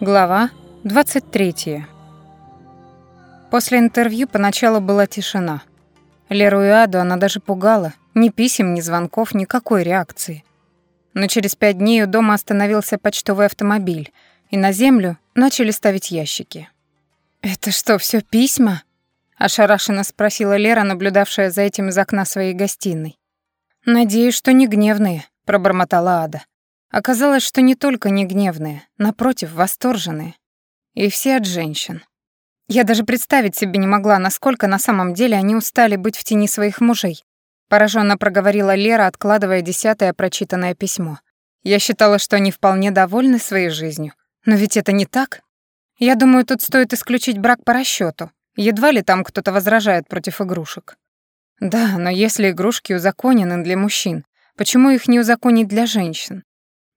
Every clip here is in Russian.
Глава 23. После интервью поначалу была тишина. Леру и Аду она даже пугала. Ни писем, ни звонков, никакой реакции. Но через пять дней у дома остановился почтовый автомобиль, и на землю начали ставить ящики. «Это что, все письма?» — ошарашенно спросила Лера, наблюдавшая за этим из окна своей гостиной. «Надеюсь, что не гневные», — пробормотала Ада. Оказалось, что не только не гневные, напротив, восторженные. И все от женщин. Я даже представить себе не могла, насколько на самом деле они устали быть в тени своих мужей. Пораженно проговорила Лера, откладывая десятое прочитанное письмо. Я считала, что они вполне довольны своей жизнью. Но ведь это не так. Я думаю, тут стоит исключить брак по расчету. Едва ли там кто-то возражает против игрушек. Да, но если игрушки узаконены для мужчин, почему их не узаконить для женщин?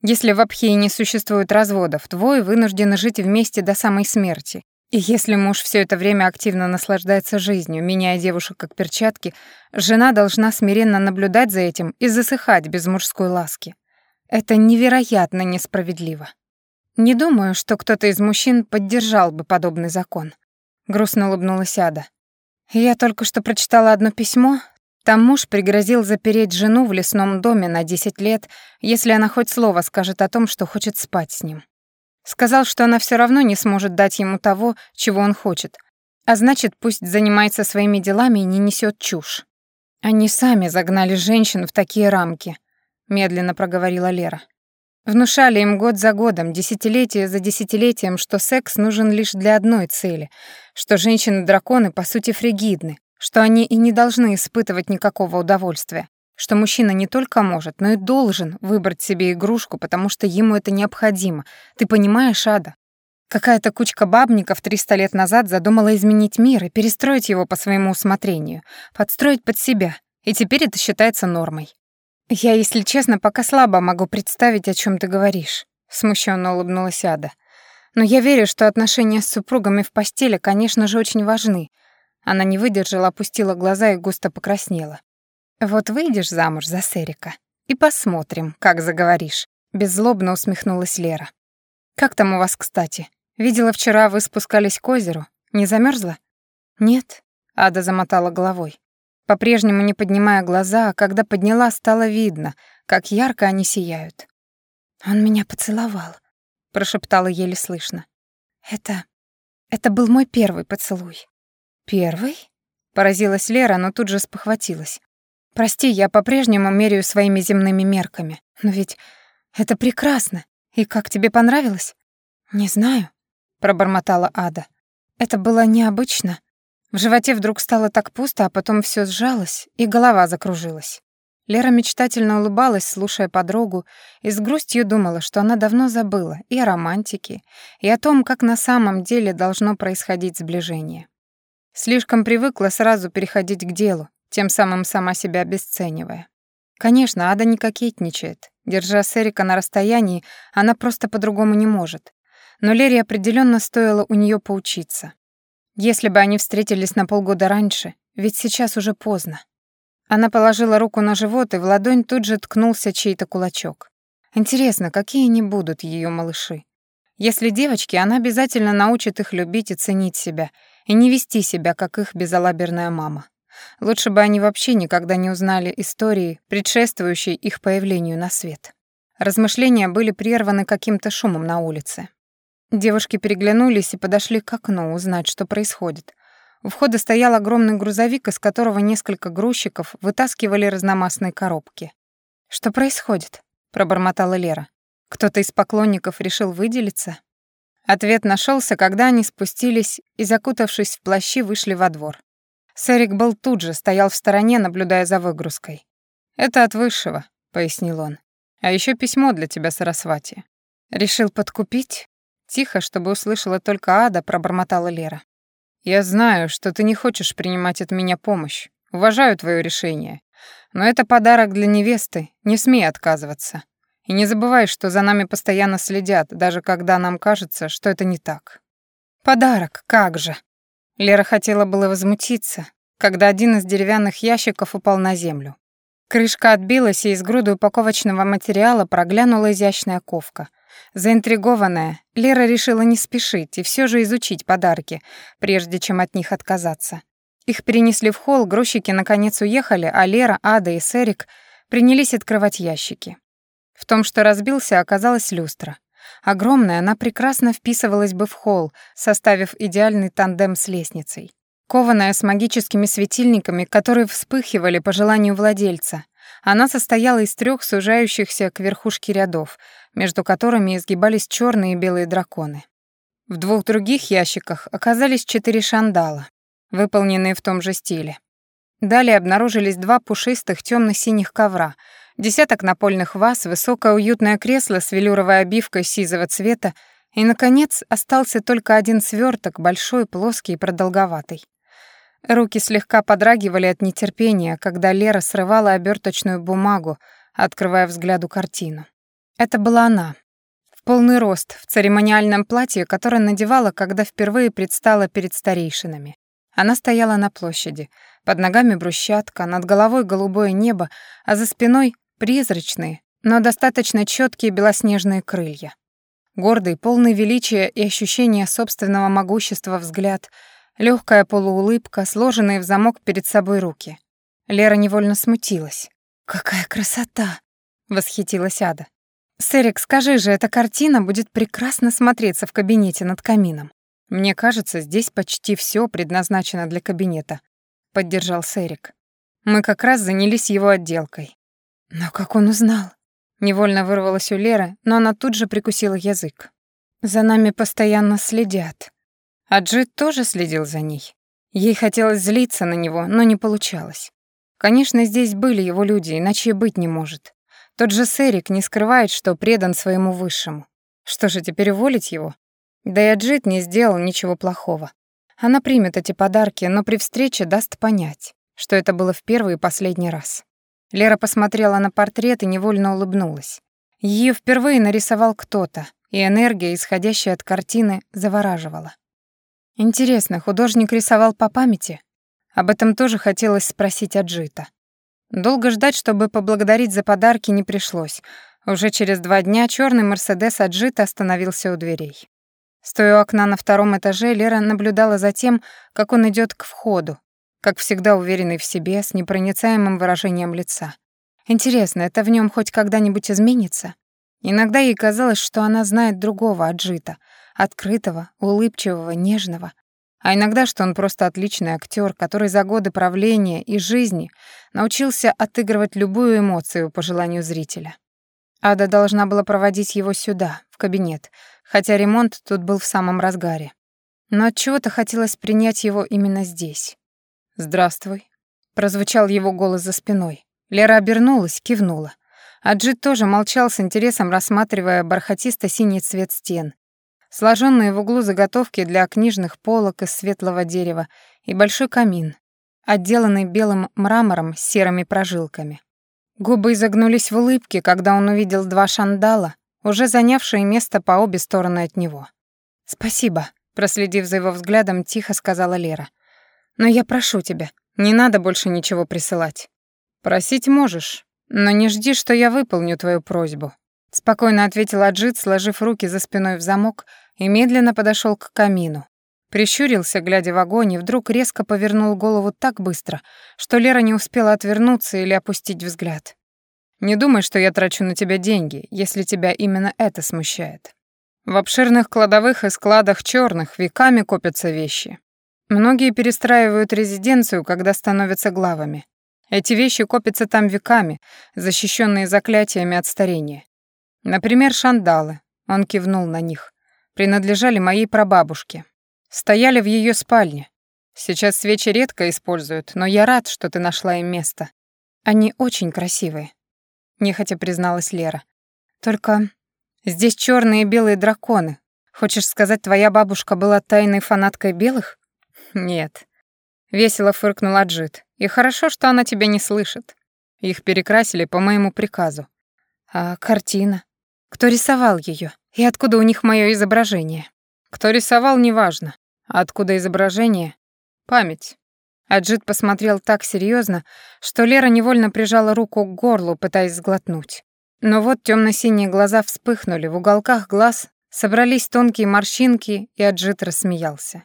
Если в Абхее не существует разводов, двое вынуждены жить вместе до самой смерти. И если муж все это время активно наслаждается жизнью, меняя девушек как перчатки, жена должна смиренно наблюдать за этим и засыхать без мужской ласки. Это невероятно несправедливо. Не думаю, что кто-то из мужчин поддержал бы подобный закон. Грустно улыбнулась Ада. Я только что прочитала одно письмо, там муж пригрозил запереть жену в лесном доме на 10 лет, если она хоть слово скажет о том, что хочет спать с ним. Сказал, что она все равно не сможет дать ему того, чего он хочет, а значит, пусть занимается своими делами и не несет чушь. Они сами загнали женщин в такие рамки, медленно проговорила Лера. Внушали им год за годом, десятилетие за десятилетием, что секс нужен лишь для одной цели, что женщины-драконы по сути фригидны, что они и не должны испытывать никакого удовольствия, что мужчина не только может, но и должен выбрать себе игрушку, потому что ему это необходимо. Ты понимаешь, Ада? Какая-то кучка бабников 300 лет назад задумала изменить мир и перестроить его по своему усмотрению, подстроить под себя, и теперь это считается нормой. Я, если честно, пока слабо могу представить, о чем ты говоришь, смущенно улыбнулась Ада. Но я верю, что отношения с супругами в постели, конечно же, очень важны, она не выдержала, опустила глаза и густо покраснела. «Вот выйдешь замуж за Серика, и посмотрим, как заговоришь», — беззлобно усмехнулась Лера. «Как там у вас, кстати? Видела вчера, вы спускались к озеру. Не замерзла? «Нет», — Ада замотала головой. По-прежнему не поднимая глаза, а когда подняла, стало видно, как ярко они сияют. «Он меня поцеловал», — прошептала еле слышно. «Это... это был мой первый поцелуй». «Первый?» — поразилась Лера, но тут же спохватилась. «Прости, я по-прежнему меряю своими земными мерками. Но ведь это прекрасно. И как тебе понравилось?» «Не знаю», — пробормотала Ада. «Это было необычно. В животе вдруг стало так пусто, а потом все сжалось, и голова закружилась». Лера мечтательно улыбалась, слушая подругу, и с грустью думала, что она давно забыла и о романтике, и о том, как на самом деле должно происходить сближение. Слишком привыкла сразу переходить к делу, тем самым сама себя обесценивая. Конечно, Ада не кокетничает. Держа Серика на расстоянии, она просто по-другому не может. Но Лере определенно стоило у нее поучиться. Если бы они встретились на полгода раньше, ведь сейчас уже поздно. Она положила руку на живот, и в ладонь тут же ткнулся чей-то кулачок. Интересно, какие они будут, ее малыши? Если девочки, она обязательно научит их любить и ценить себя, и не вести себя, как их безалаберная мама. Лучше бы они вообще никогда не узнали истории, предшествующей их появлению на свет. Размышления были прерваны каким-то шумом на улице. Девушки переглянулись и подошли к окну узнать, что происходит. У входа стоял огромный грузовик, из которого несколько грузчиков вытаскивали разномастные коробки. «Что происходит?» — пробормотала Лера. «Кто-то из поклонников решил выделиться?» Ответ нашелся, когда они спустились и, закутавшись в плащи, вышли во двор. Сэрик был тут же, стоял в стороне, наблюдая за выгрузкой. «Это от Высшего», — пояснил он. «А еще письмо для тебя, Сарасвати». «Решил подкупить?» Тихо, чтобы услышала только Ада, пробормотала Лера. «Я знаю, что ты не хочешь принимать от меня помощь. Уважаю твое решение. Но это подарок для невесты, не смей отказываться. И не забывай, что за нами постоянно следят, даже когда нам кажется, что это не так. Подарок, как же. Лера хотела было возмутиться, когда один из деревянных ящиков упал на землю. Крышка отбилась, и из груды упаковочного материала проглянула изящная ковка. Заинтригованная, Лера решила не спешить и все же изучить подарки, прежде чем от них отказаться. Их перенесли в холл, грузчики наконец уехали, а Лера, Ада и Серик принялись открывать ящики. В том, что разбился, оказалась люстра. Огромная, она прекрасно вписывалась бы в холл, составив идеальный тандем с лестницей. Кованая с магическими светильниками, которые вспыхивали по желанию владельца. Она состояла из трех сужающихся к верхушке рядов, между которыми изгибались черные и белые драконы. В двух других ящиках оказались четыре шандала, выполненные в том же стиле. Далее обнаружились два пушистых темно-синих ковра, десяток напольных ваз, высокое уютное кресло с велюровой обивкой сизого цвета и, наконец, остался только один сверток, большой, плоский и продолговатый. Руки слегка подрагивали от нетерпения, когда Лера срывала оберточную бумагу, открывая взгляду картину. Это была она. В полный рост, в церемониальном платье, которое надевала, когда впервые предстала перед старейшинами. Она стояла на площади. Под ногами брусчатка, над головой голубое небо, а за спиной призрачные, но достаточно четкие белоснежные крылья. Гордый, полный величия и ощущения собственного могущества взгляд, легкая полуулыбка, сложенные в замок перед собой руки. Лера невольно смутилась. «Какая красота!» — восхитилась Ада. «Сэрик, скажи же, эта картина будет прекрасно смотреться в кабинете над камином. Мне кажется, здесь почти все предназначено для кабинета, поддержал Сэрик. Мы как раз занялись его отделкой. Но как он узнал? Невольно вырвалось у Леры, но она тут же прикусила язык. За нами постоянно следят. А Джит тоже следил за ней. Ей хотелось злиться на него, но не получалось. Конечно, здесь были его люди, иначе и быть не может. Тот же Сэрик не скрывает, что предан своему высшему. Что же, теперь уволить его? Да и Аджит не сделал ничего плохого. Она примет эти подарки, но при встрече даст понять, что это было в первый и последний раз. Лера посмотрела на портрет и невольно улыбнулась. Ее впервые нарисовал кто-то, и энергия, исходящая от картины, завораживала. Интересно, художник рисовал по памяти? Об этом тоже хотелось спросить Аджита. Долго ждать, чтобы поблагодарить за подарки, не пришлось. Уже через два дня черный Мерседес Аджита остановился у дверей. Стоя у окна на втором этаже, Лера наблюдала за тем, как он идет к входу, как всегда уверенный в себе, с непроницаемым выражением лица. Интересно, это в нем хоть когда-нибудь изменится? Иногда ей казалось, что она знает другого Аджита, открытого, улыбчивого, нежного. А иногда, что он просто отличный актер, который за годы правления и жизни научился отыгрывать любую эмоцию по желанию зрителя. Ада должна была проводить его сюда, в кабинет, хотя ремонт тут был в самом разгаре. Но от чего то хотелось принять его именно здесь. «Здравствуй», — прозвучал его голос за спиной. Лера обернулась, кивнула. Аджит тоже молчал с интересом, рассматривая бархатисто-синий цвет стен, сложенные в углу заготовки для книжных полок из светлого дерева и большой камин, отделанный белым мрамором с серыми прожилками. Губы изогнулись в улыбке, когда он увидел два шандала, уже занявшие место по обе стороны от него. «Спасибо», — проследив за его взглядом, тихо сказала Лера. «Но я прошу тебя, не надо больше ничего присылать. Просить можешь, но не жди, что я выполню твою просьбу», — спокойно ответил Аджит, сложив руки за спиной в замок и медленно подошел к камину. Прищурился, глядя в огонь, и вдруг резко повернул голову так быстро, что Лера не успела отвернуться или опустить взгляд. Не думай, что я трачу на тебя деньги, если тебя именно это смущает. В обширных кладовых и складах черных веками копятся вещи. Многие перестраивают резиденцию, когда становятся главами. Эти вещи копятся там веками, защищенные заклятиями от старения. Например, шандалы, он кивнул на них, принадлежали моей прабабушке. Стояли в ее спальне. Сейчас свечи редко используют, но я рад, что ты нашла им место. Они очень красивые нехотя призналась Лера. Только здесь черные и белые драконы. Хочешь сказать, твоя бабушка была тайной фанаткой белых? Нет. Весело фыркнул Аджит. И хорошо, что она тебя не слышит. Их перекрасили по моему приказу. А картина? Кто рисовал ее? И откуда у них мое изображение? Кто рисовал, неважно. А откуда изображение? Память. Аджит посмотрел так серьезно, что Лера невольно прижала руку к горлу, пытаясь сглотнуть. Но вот темно-синие глаза вспыхнули, в уголках глаз собрались тонкие морщинки, и Аджит рассмеялся.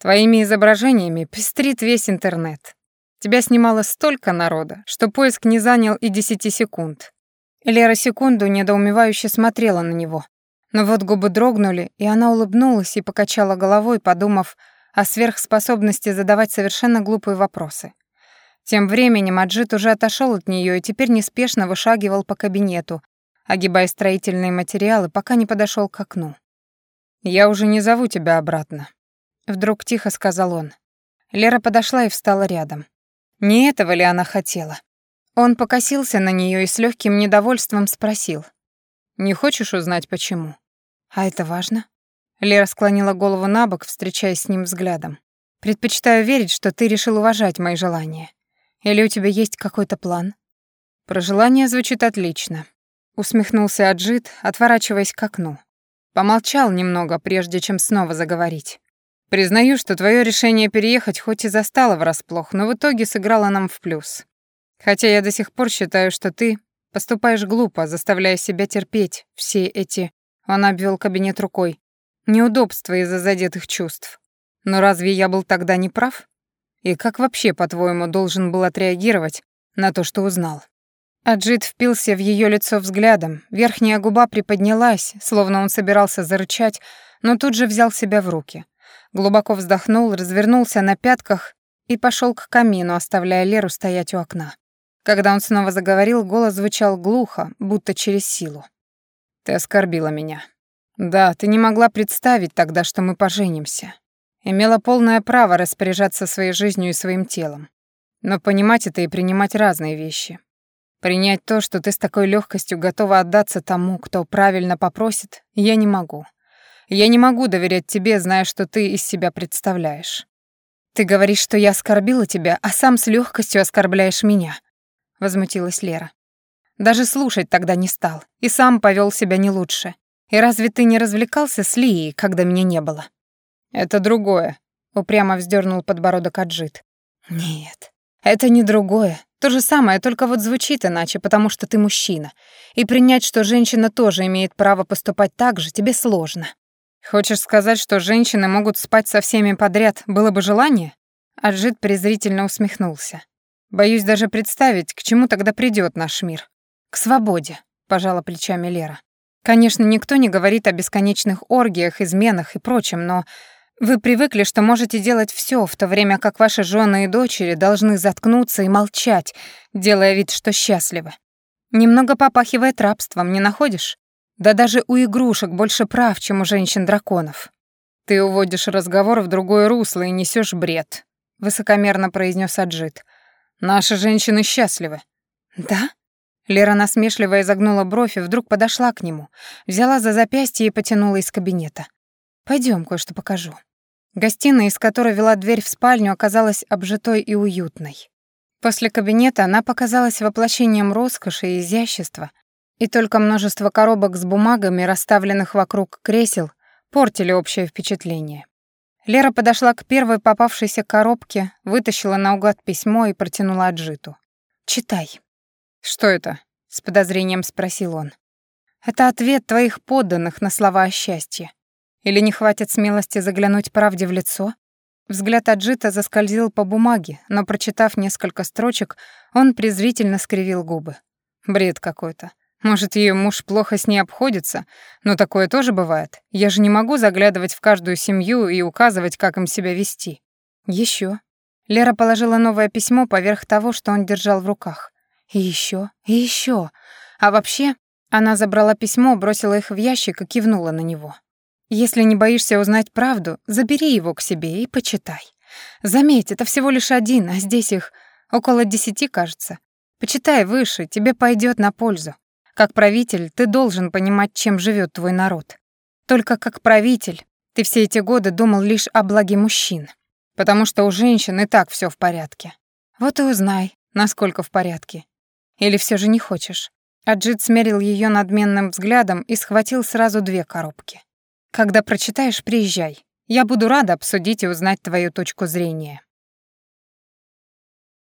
Твоими изображениями пестрит весь интернет. Тебя снимало столько народа, что поиск не занял и десяти секунд. Лера секунду недоумевающе смотрела на него. Но вот губы дрогнули, и она улыбнулась и покачала головой, подумав о сверхспособности задавать совершенно глупые вопросы. Тем временем Аджит уже отошел от нее и теперь неспешно вышагивал по кабинету, огибая строительные материалы, пока не подошел к окну. «Я уже не зову тебя обратно», Вдруг тихо сказал он. Лера подошла и встала рядом. Не этого ли она хотела? Он покосился на нее и с легким недовольством спросил. «Не хочешь узнать, почему?» «А это важно?» Лера склонила голову на бок, встречаясь с ним взглядом. «Предпочитаю верить, что ты решил уважать мои желания. Или у тебя есть какой-то план?» «Про желание звучит отлично», — усмехнулся Аджит, отворачиваясь к окну. Помолчал немного, прежде чем снова заговорить. Признаю, что твое решение переехать хоть и застало врасплох, но в итоге сыграло нам в плюс. Хотя я до сих пор считаю, что ты поступаешь глупо, заставляя себя терпеть все эти... Он обвел кабинет рукой. Неудобства из-за задетых чувств. Но разве я был тогда не прав? И как вообще, по-твоему, должен был отреагировать на то, что узнал? Аджит впился в ее лицо взглядом, верхняя губа приподнялась, словно он собирался зарычать, но тут же взял себя в руки глубоко вздохнул, развернулся на пятках и пошел к камину, оставляя Леру стоять у окна. Когда он снова заговорил, голос звучал глухо, будто через силу. «Ты оскорбила меня. Да, ты не могла представить тогда, что мы поженимся. Имела полное право распоряжаться своей жизнью и своим телом. Но понимать это и принимать разные вещи. Принять то, что ты с такой легкостью готова отдаться тому, кто правильно попросит, я не могу. Я не могу доверять тебе, зная, что ты из себя представляешь. Ты говоришь, что я оскорбила тебя, а сам с легкостью оскорбляешь меня, возмутилась Лера. Даже слушать тогда не стал, и сам повел себя не лучше. И разве ты не развлекался с Лией, когда меня не было? Это другое, упрямо вздернул подбородок Аджит. Нет, это не другое. То же самое, только вот звучит иначе, потому что ты мужчина. И принять, что женщина тоже имеет право поступать так же, тебе сложно. Хочешь сказать, что женщины могут спать со всеми подряд, было бы желание? Аджит презрительно усмехнулся. Боюсь даже представить, к чему тогда придёт наш мир. К свободе, пожала плечами Лера. Конечно, никто не говорит о бесконечных оргиях, изменах и прочем, но вы привыкли, что можете делать всё, в то время как ваши жены и дочери должны заткнуться и молчать, делая вид, что счастливы. Немного попахивает рабством, не находишь? Да даже у игрушек больше прав, чем у женщин-драконов. Ты уводишь разговор в другое русло и несешь бред, высокомерно произнес Аджит. Наши женщины счастливы. Да? Лера насмешливо изогнула бровь и вдруг подошла к нему, взяла за запястье и потянула из кабинета. Пойдем, кое-что покажу. Гостиная, из которой вела дверь в спальню, оказалась обжитой и уютной. После кабинета она показалась воплощением роскоши и изящества, и только множество коробок с бумагами, расставленных вокруг кресел, портили общее впечатление. Лера подошла к первой попавшейся коробке, вытащила наугад письмо и протянула Аджиту. «Читай». «Что это?» — с подозрением спросил он. «Это ответ твоих подданных на слова о счастье. Или не хватит смелости заглянуть правде в лицо?» Взгляд Аджита заскользил по бумаге, но, прочитав несколько строчек, он презрительно скривил губы. Бред какой-то. Может, ее муж плохо с ней обходится, но такое тоже бывает. Я же не могу заглядывать в каждую семью и указывать, как им себя вести. Еще. Лера положила новое письмо поверх того, что он держал в руках. И еще, и еще. А вообще, она забрала письмо, бросила их в ящик и кивнула на него. Если не боишься узнать правду, забери его к себе и почитай. Заметь, это всего лишь один, а здесь их около десяти, кажется. Почитай выше, тебе пойдет на пользу. Как правитель ты должен понимать, чем живет твой народ. Только как правитель ты все эти годы думал лишь о благе мужчин, потому что у женщин и так все в порядке. Вот и узнай, насколько в порядке. Или все же не хочешь? Аджит смерил ее надменным взглядом и схватил сразу две коробки. Когда прочитаешь, приезжай. Я буду рада обсудить и узнать твою точку зрения.